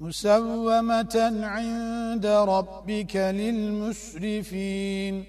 مسومة عند ربك للمسرفين.